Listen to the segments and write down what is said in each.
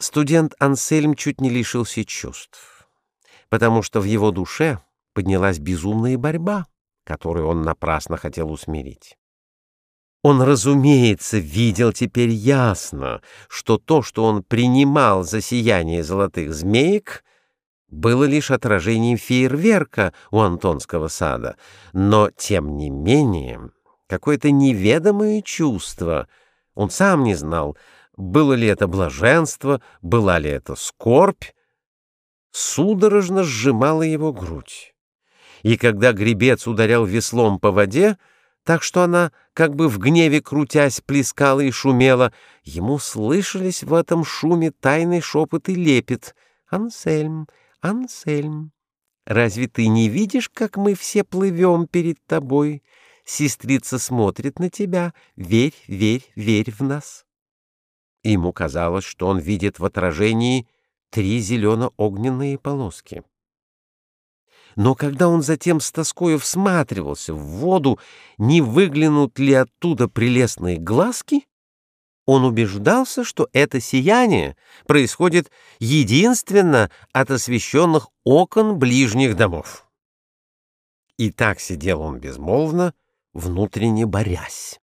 Студент Ансельм чуть не лишился чувств, потому что в его душе поднялась безумная борьба, которую он напрасно хотел усмирить. Он, разумеется, видел теперь ясно, что то, что он принимал за сияние золотых змеек, было лишь отражением фейерверка у Антонского сада, но, тем не менее, какое-то неведомое чувство, он сам не знал, было ли это блаженство, была ли это скорбь, судорожно сжимала его грудь. И когда гребец ударял веслом по воде, так что она, как бы в гневе крутясь, плескала и шумела, ему слышались в этом шуме тайный шепот и лепет. «Ансельм, Ансельм, разве ты не видишь, как мы все плывем перед тобой? Сестрица смотрит на тебя. Верь, верь, верь в нас». Ему казалось, что он видит в отражении три зелено-огненные полоски. Но когда он затем с тоскою всматривался в воду, не выглянут ли оттуда прелестные глазки, он убеждался, что это сияние происходит единственно от освещенных окон ближних домов. И так сидел он безмолвно, внутренне борясь.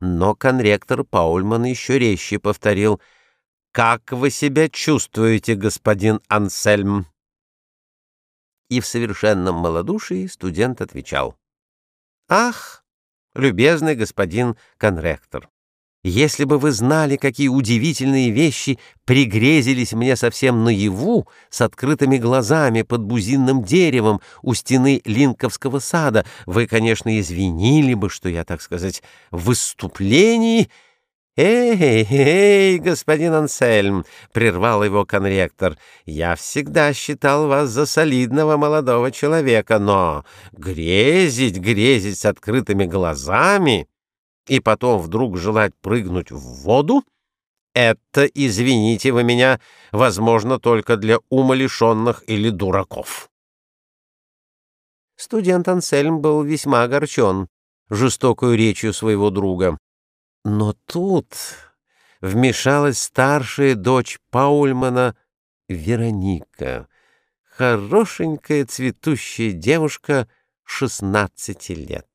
Но конректор Паульман еще резче повторил «Как вы себя чувствуете, господин Ансельм?» И в совершенном малодушии студент отвечал «Ах, любезный господин конректор!» Если бы вы знали, какие удивительные вещи пригрезились мне совсем наяву, с открытыми глазами под бузинным деревом у стены Линковского сада, вы, конечно, извинили бы, что я, так сказать, в выступлении... «Эй, эй, господин Ансельм!» — прервал его конректор. «Я всегда считал вас за солидного молодого человека, но грезить, грезить с открытыми глазами...» и потом вдруг желать прыгнуть в воду, это, извините вы меня, возможно только для умалишенных или дураков. Студент Ансельм был весьма огорчен жестокую речью своего друга. Но тут вмешалась старшая дочь Паульмана Вероника, хорошенькая цветущая девушка шестнадцати лет.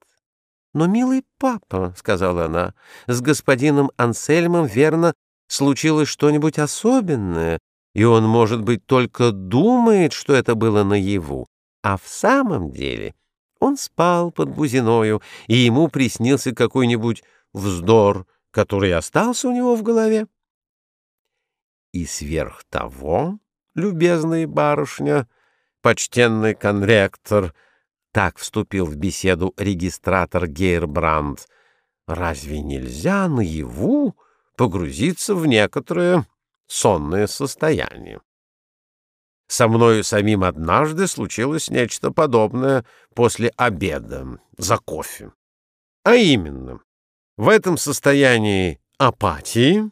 «Но, милый папа», — сказала она, — «с господином Ансельмом, верно, случилось что-нибудь особенное, и он, может быть, только думает, что это было наяву, а в самом деле он спал под бузиною, и ему приснился какой-нибудь вздор, который остался у него в голове. И сверх того, любезная барышня, почтенный конректор — так вступил в беседу регистратор Гейрбранд. Разве нельзя наяву погрузиться в некоторое сонное состояние? Со мною самим однажды случилось нечто подобное после обеда, за кофе. А именно, в этом состоянии апатии,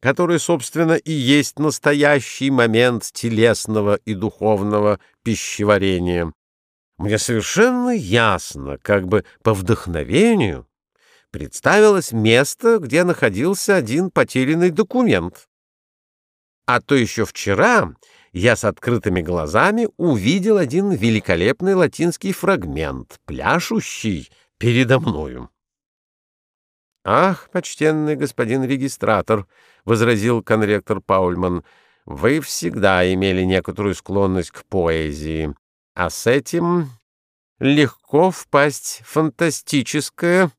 который, собственно, и есть настоящий момент телесного и духовного пищеварения, мне совершенно ясно, как бы по вдохновению, представилось место, где находился один потерянный документ. А то еще вчера я с открытыми глазами увидел один великолепный латинский фрагмент, пляшущий передо мною. «Ах, почтенный господин регистратор», — возразил конректор Паульман, — «вы всегда имели некоторую склонность к поэзии а с этим легко впасть фантастическое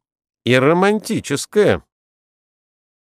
и романтическое.